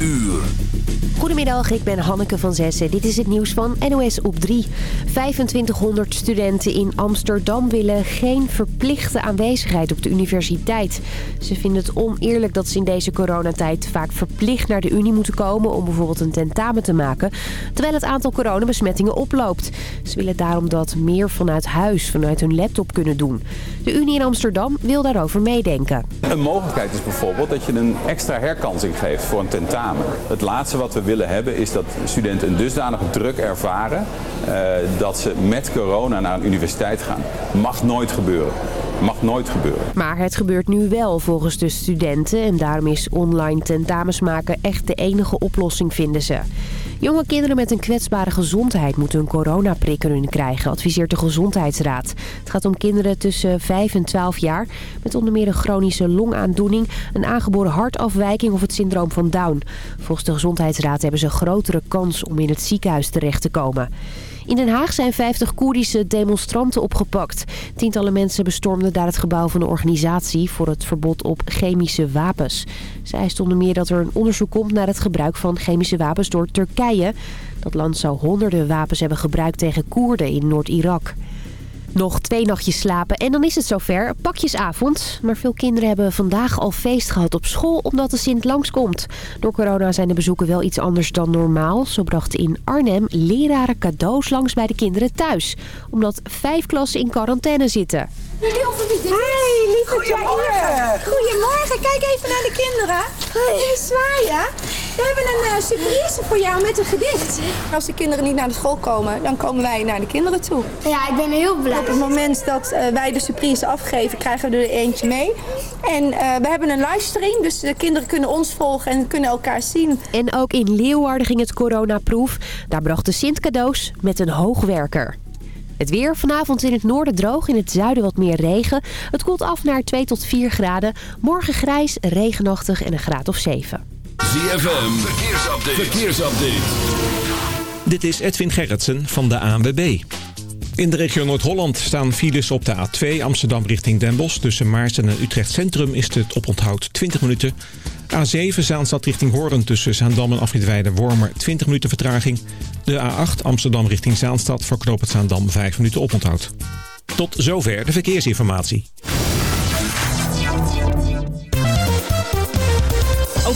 uur. Goedemiddag, ik ben Hanneke van Zessen. Dit is het nieuws van NOS op 3. 2500 studenten in Amsterdam willen geen verplichte aanwezigheid op de universiteit. Ze vinden het oneerlijk dat ze in deze coronatijd vaak verplicht naar de unie moeten komen... om bijvoorbeeld een tentamen te maken, terwijl het aantal coronabesmettingen oploopt. Ze willen daarom dat meer vanuit huis, vanuit hun laptop kunnen doen. De Unie in Amsterdam wil daarover meedenken. Een mogelijkheid is bijvoorbeeld dat je een extra herkansing geeft voor een tentamen. Het laatste wat we willen hebben is dat studenten een dusdanige druk ervaren uh, dat ze met corona naar een universiteit gaan. Mag nooit gebeuren. Mag nooit gebeuren. Maar het gebeurt nu wel volgens de studenten en daarom is online tentamens maken echt de enige oplossing vinden ze. Jonge kinderen met een kwetsbare gezondheid moeten een coronaprik kunnen krijgen, adviseert de Gezondheidsraad. Het gaat om kinderen tussen 5 en 12 jaar met onder meer een chronische longaandoening, een aangeboren hartafwijking of het syndroom van Down. Volgens de Gezondheidsraad hebben ze grotere kans om in het ziekenhuis terecht te komen. In Den Haag zijn 50 Koerdische demonstranten opgepakt. Tientallen mensen bestormden daar het gebouw van de organisatie voor het verbod op chemische wapens. Zij stonden meer dat er een onderzoek komt naar het gebruik van chemische wapens door Turkije. Dat land zou honderden wapens hebben gebruikt tegen Koerden in Noord-Irak. Nog twee nachtjes slapen en dan is het zover. Pakjesavond. Maar veel kinderen hebben vandaag al feest gehad op school omdat de Sint langskomt. Door corona zijn de bezoeken wel iets anders dan normaal. Zo brachten in Arnhem leraren cadeaus langs bij de kinderen thuis. Omdat vijf klassen in quarantaine zitten. Hi, lieve Goedemorgen. Goedemorgen. Kijk even naar de kinderen. Hey, zwaaien. We hebben een uh, surprise voor jou met een gedicht. Als de kinderen niet naar de school komen, dan komen wij naar de kinderen toe. Ja, ik ben heel blij. Op het moment dat uh, wij de surprise afgeven, krijgen we er eentje mee. En uh, we hebben een livestream, dus de kinderen kunnen ons volgen en kunnen elkaar zien. En ook in Leeuwarden ging het coronaproef. Daar bracht de Sint cadeaus met een hoogwerker. Het weer vanavond in het noorden droog, in het zuiden wat meer regen. Het koelt af naar 2 tot 4 graden. Morgen grijs, regenachtig en een graad of 7. ZFM, verkeersupdate. verkeersupdate. Dit is Edwin Gerritsen van de ANWB. In de regio Noord-Holland staan files op de A2 Amsterdam richting Den Bosch. Tussen Maarsen en Utrecht Centrum is het oponthoud 20 minuten. A7 Zaanstad richting Hoorn tussen Zaandam en Afritweide Wormer 20 minuten vertraging. De A8 Amsterdam richting Zaanstad voor knoop het Zaandam 5 minuten oponthoud. Tot zover de verkeersinformatie.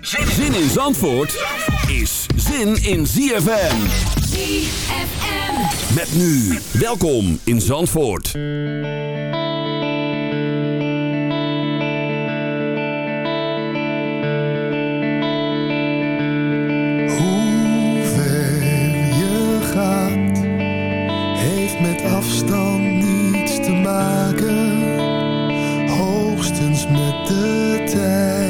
Zin in Zandvoort is zin in ZFM. ZFM. Met nu, welkom in Zandvoort. Hoe ver je gaat, heeft met afstand niets te maken. Hoogstens met de tijd.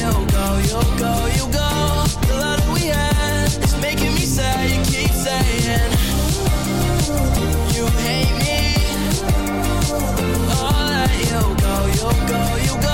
you go, you'll let you go, you go, you go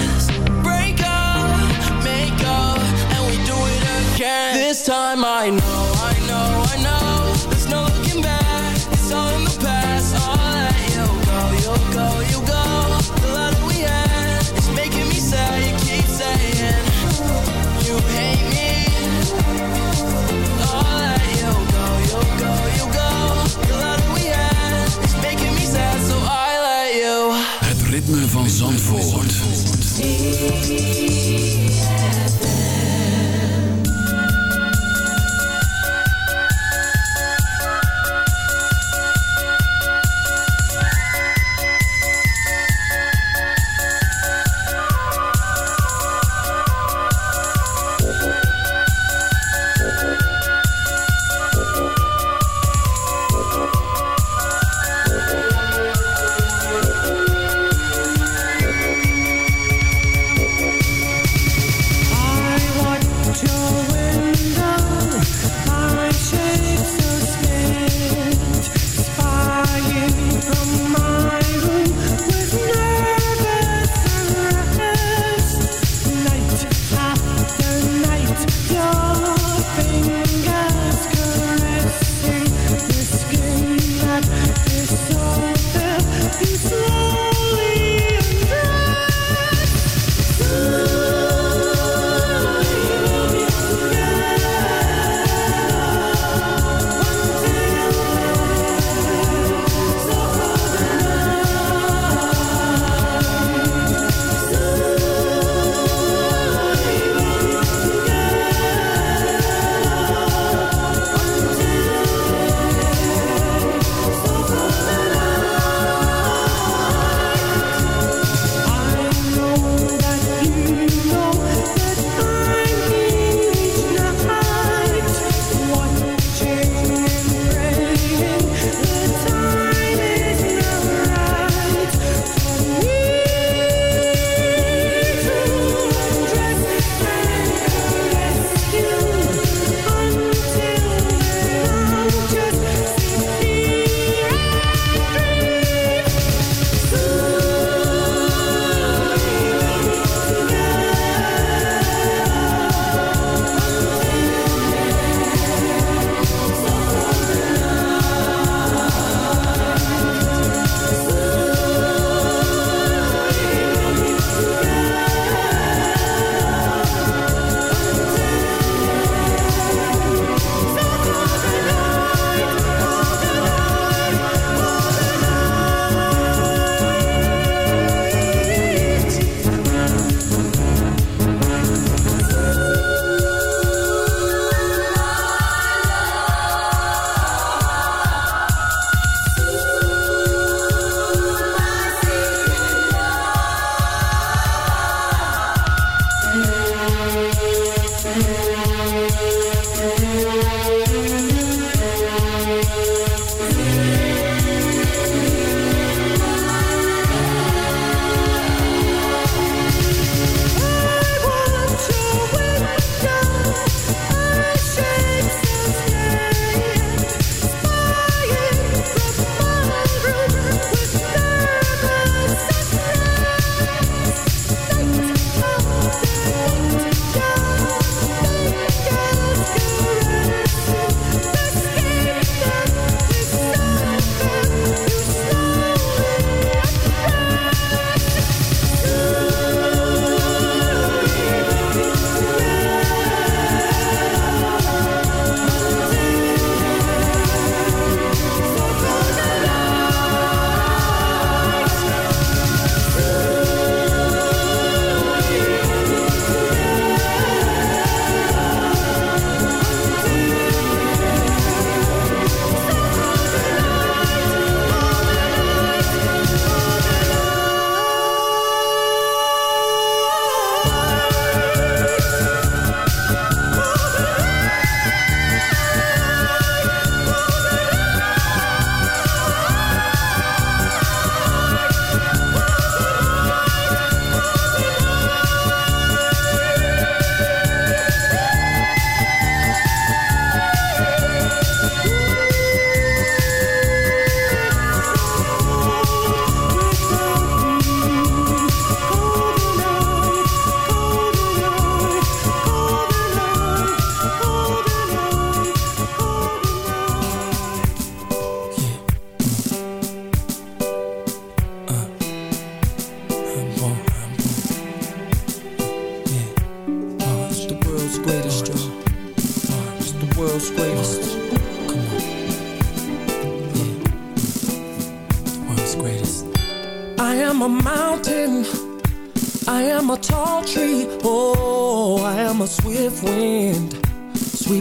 time I know,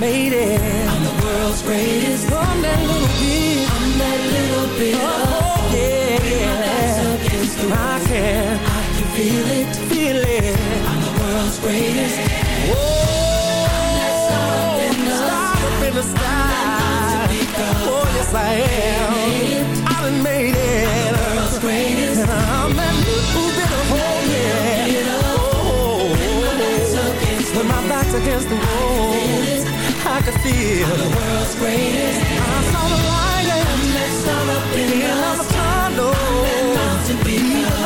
made it. I'm the world's greatest. I'm that little bit. I'm that little bit. Oh, yeah, yeah. Against the I can. I can feel it. Feel it. I'm the world's greatest. Whoa. I'm that star in the star up in the sky. Oh, yes, I am. I done made it. I'm the world's greatest. I'm that little bit of hope, yeah. Oh, when my back's against the wall, I can feel the world's greatest. I saw the light and that sun up in the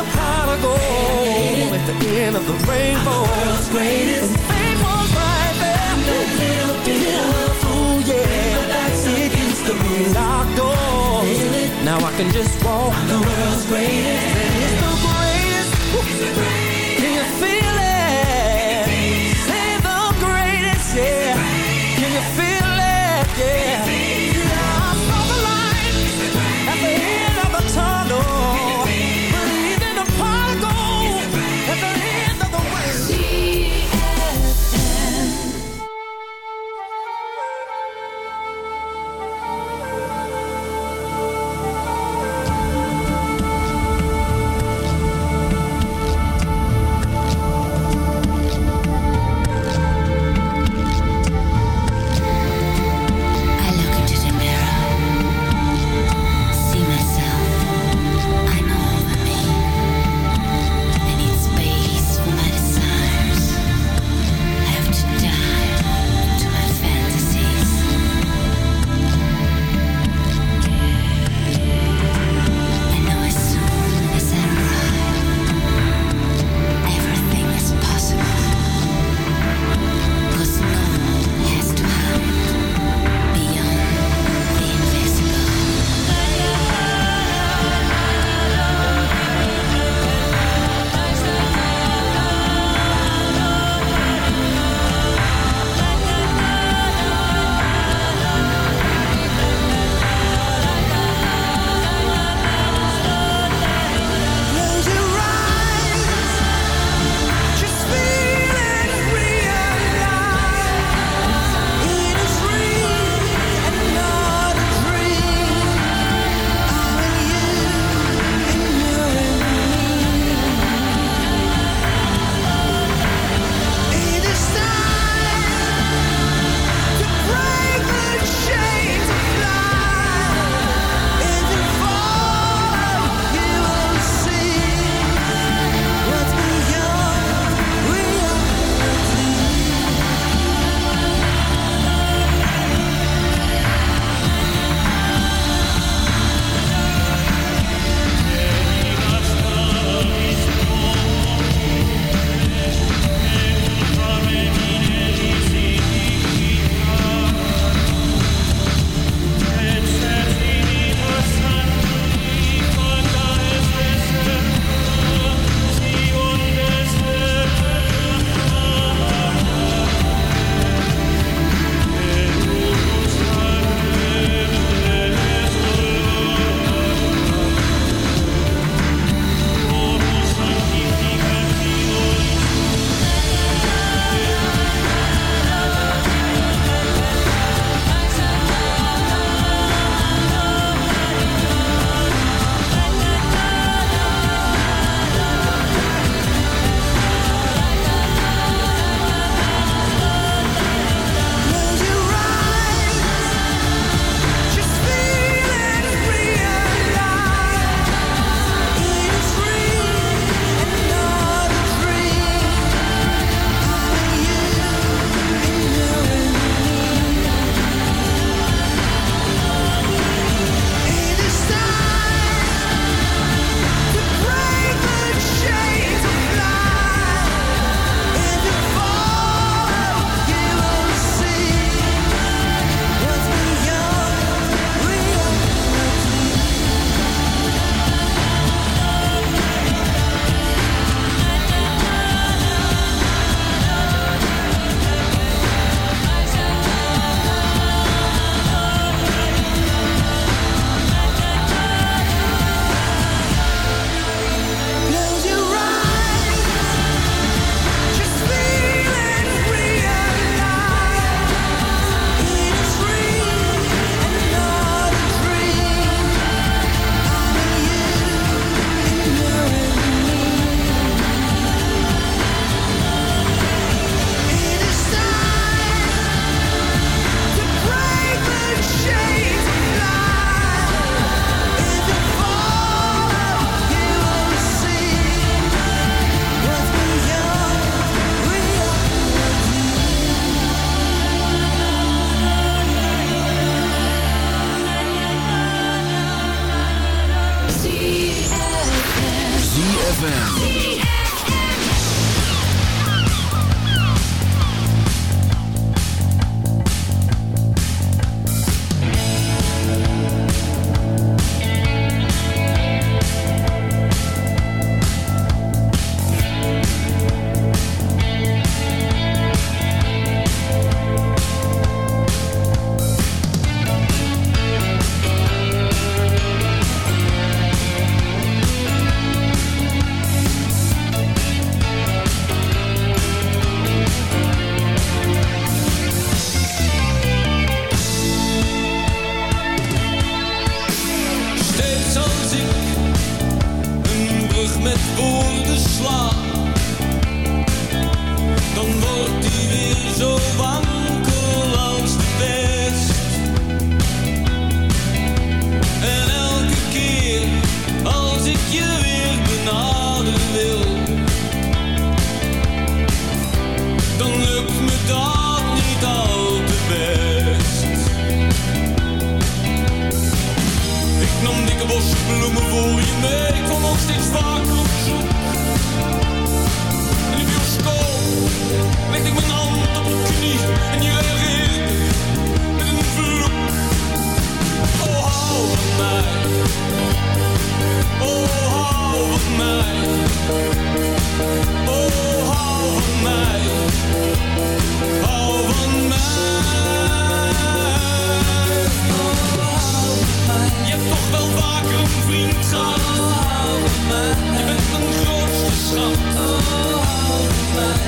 the pot of gold at the end of the rainbow. The world's greatest. And fame was right there. Little bit of ooh yeah. My back's against the locked doors. Now I can just walk. I'm the world's greatest. And it's the greatest. Can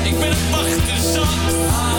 Ik ben het wachten zat.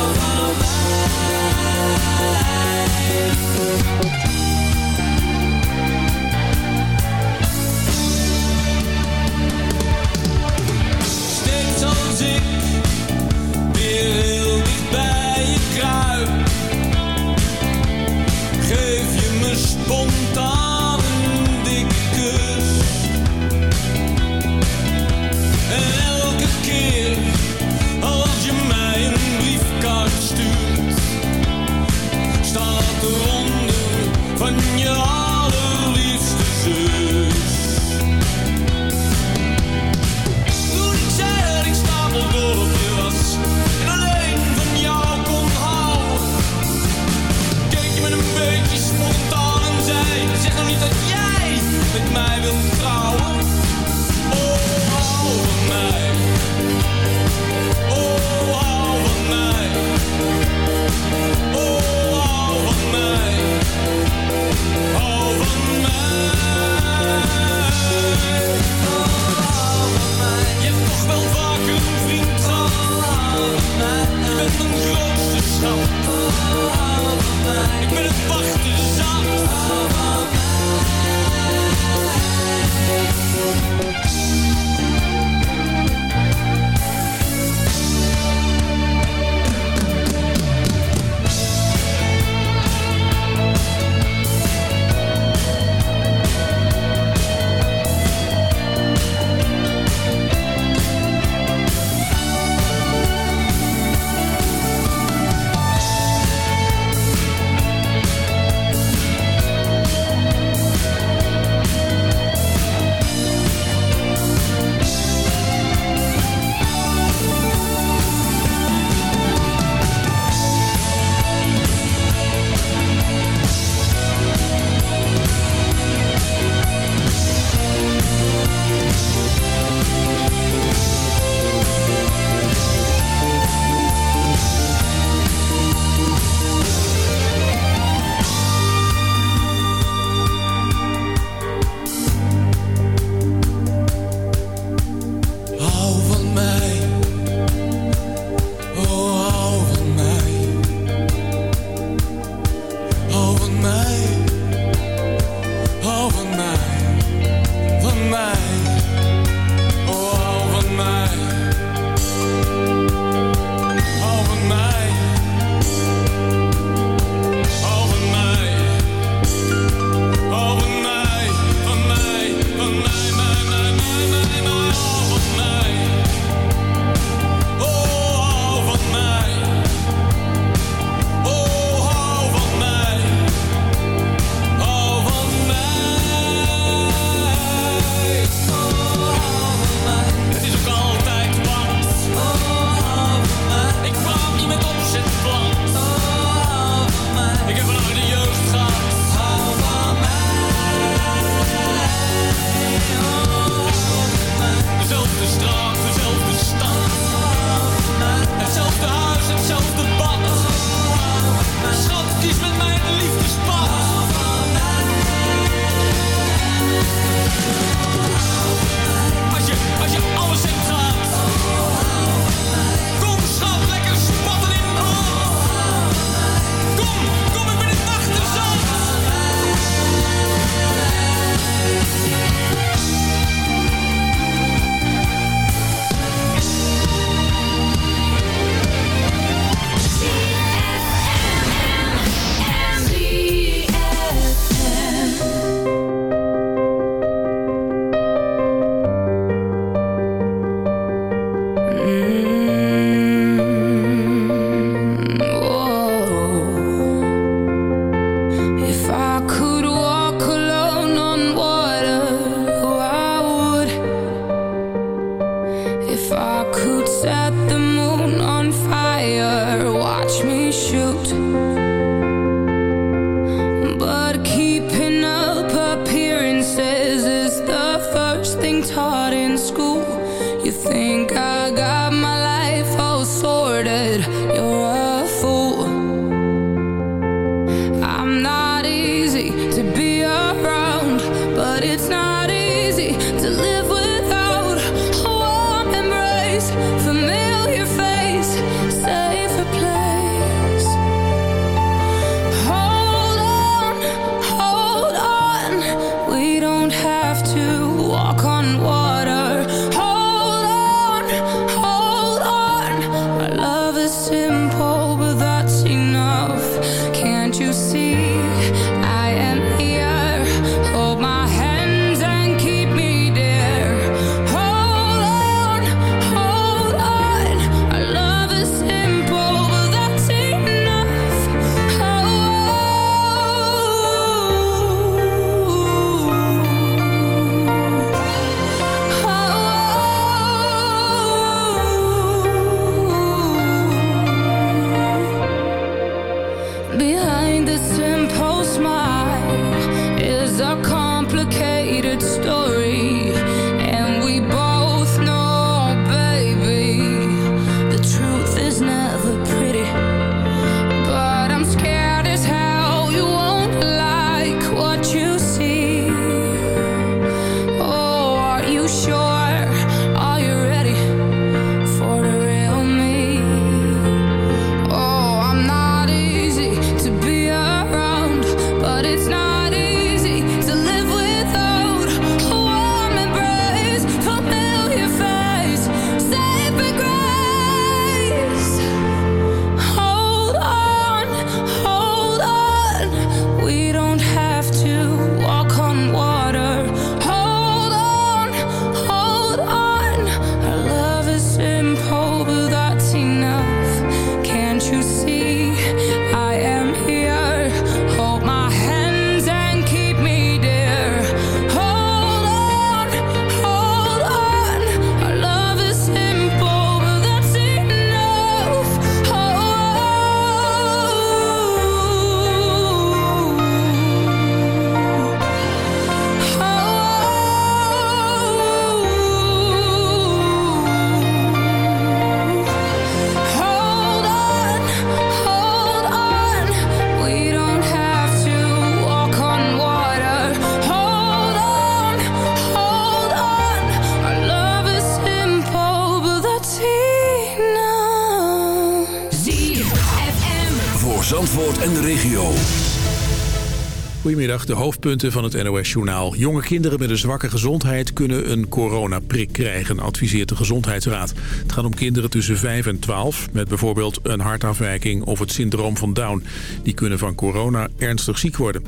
Goedemiddag, de hoofdpunten van het NOS-journaal. Jonge kinderen met een zwakke gezondheid kunnen een coronaprik krijgen, adviseert de Gezondheidsraad. Het gaat om kinderen tussen 5 en 12 met bijvoorbeeld een hartafwijking of het syndroom van Down. Die kunnen van corona ernstig ziek worden.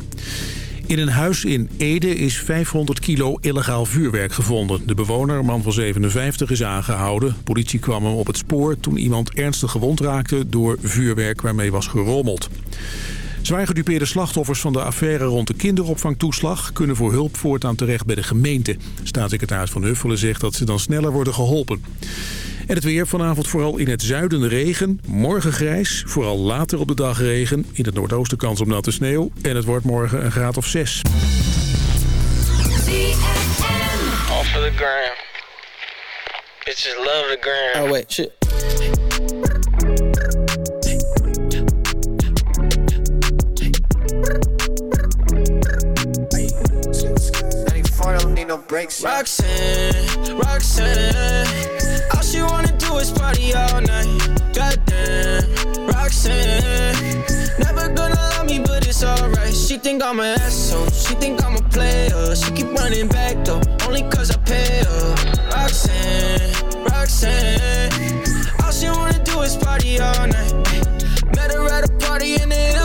In een huis in Ede is 500 kilo illegaal vuurwerk gevonden. De bewoner, man van 57, is aangehouden. Politie kwam hem op het spoor toen iemand ernstig gewond raakte door vuurwerk waarmee was gerommeld. Zwaar gedupeerde slachtoffers van de affaire rond de kinderopvangtoeslag... kunnen voor hulp voortaan terecht bij de gemeente. Staatssecretaris Van Huffelen zegt dat ze dan sneller worden geholpen. En het weer vanavond vooral in het zuiden regen. Morgen grijs, vooral later op de dag regen. In het noordoosten kans op natte sneeuw. En het wordt morgen een graad of 6. Off of the. Bitches love the gram. Oh wait, shit. Roxanne, Roxanne, all she wanna do is party all night. Goddamn, Roxanne, never gonna love me, but it's alright. She think I'm an asshole, she think I'm a player. She keep running back though, only cause I pay her. Roxanne, Roxanne, all she wanna do is party all night. Met her at a party in the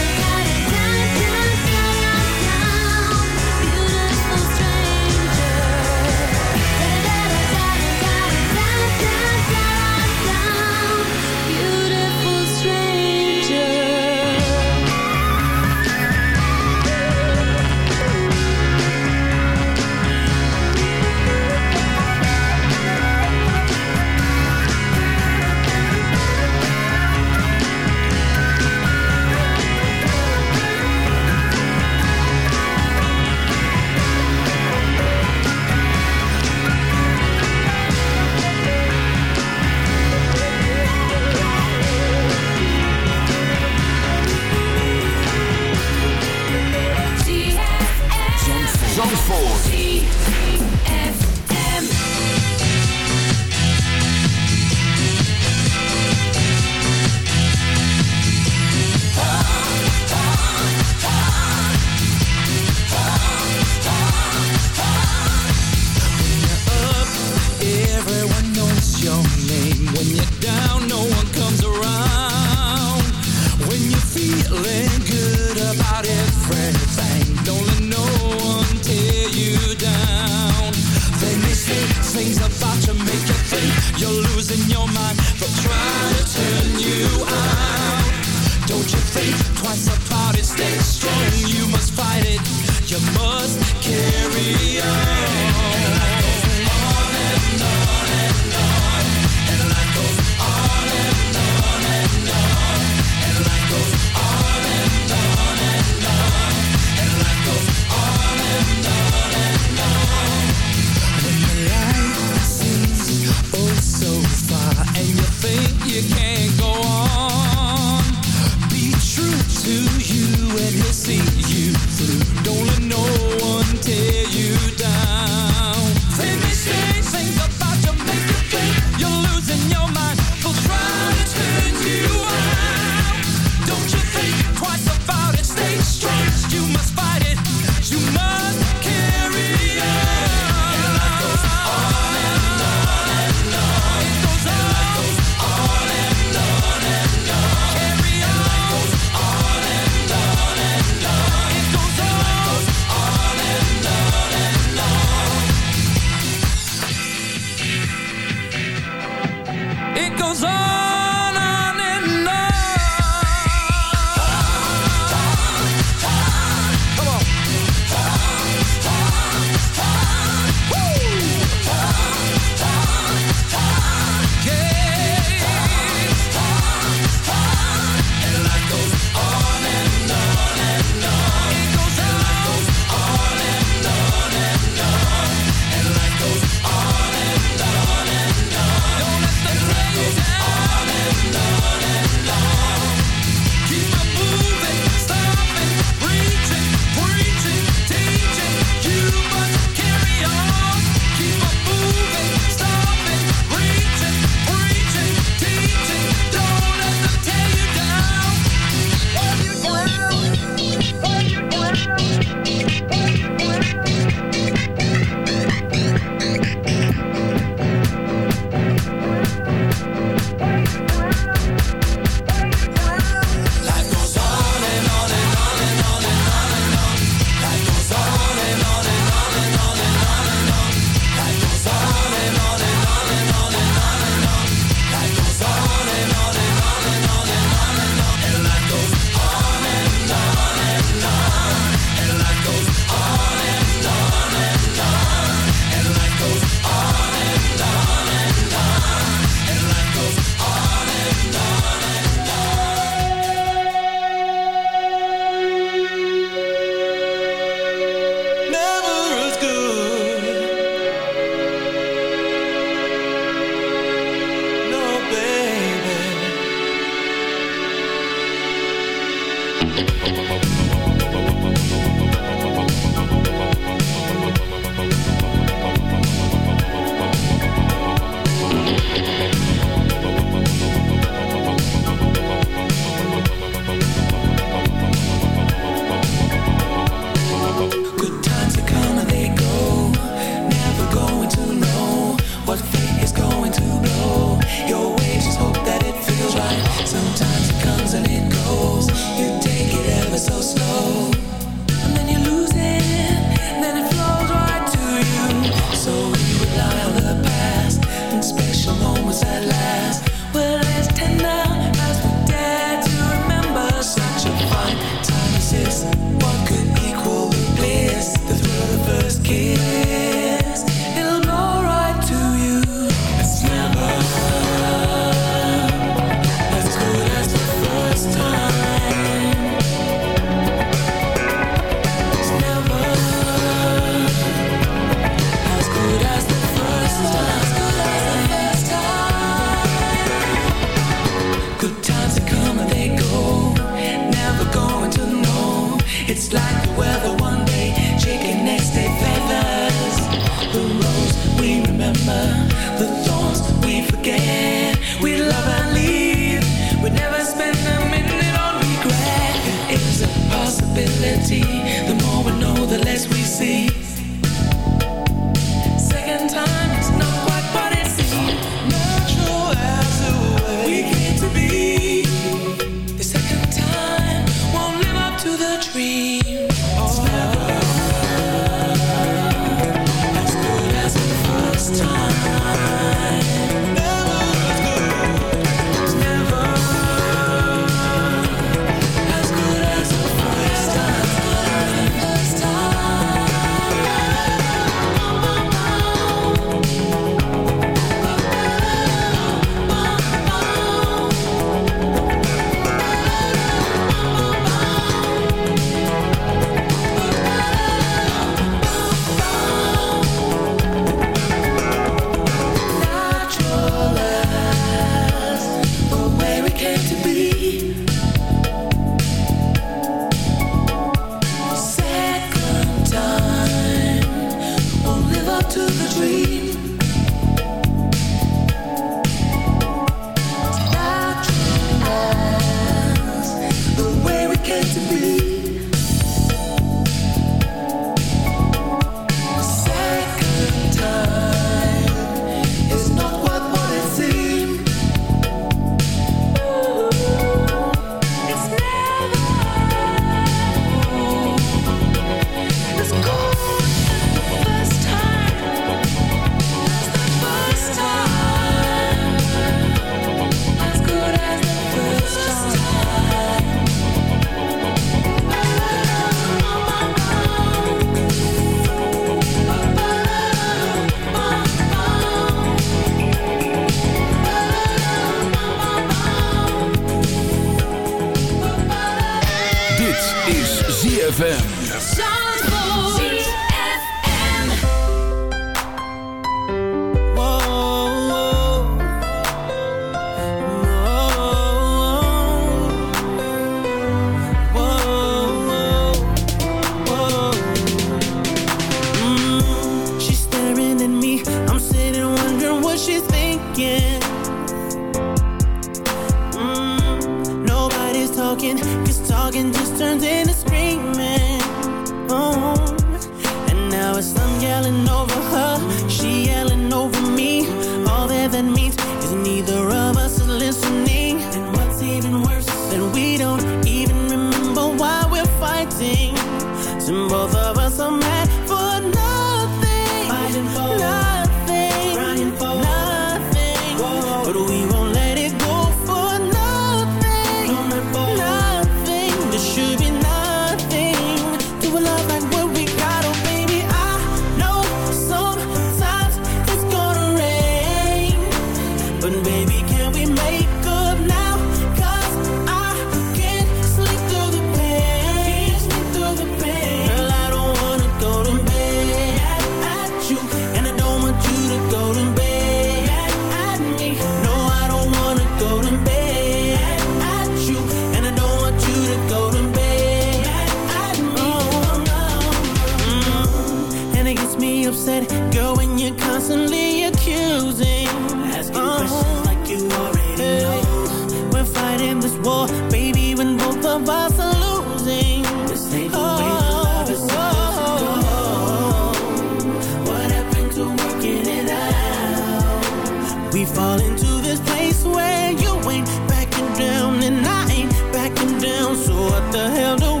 down, so what the hell do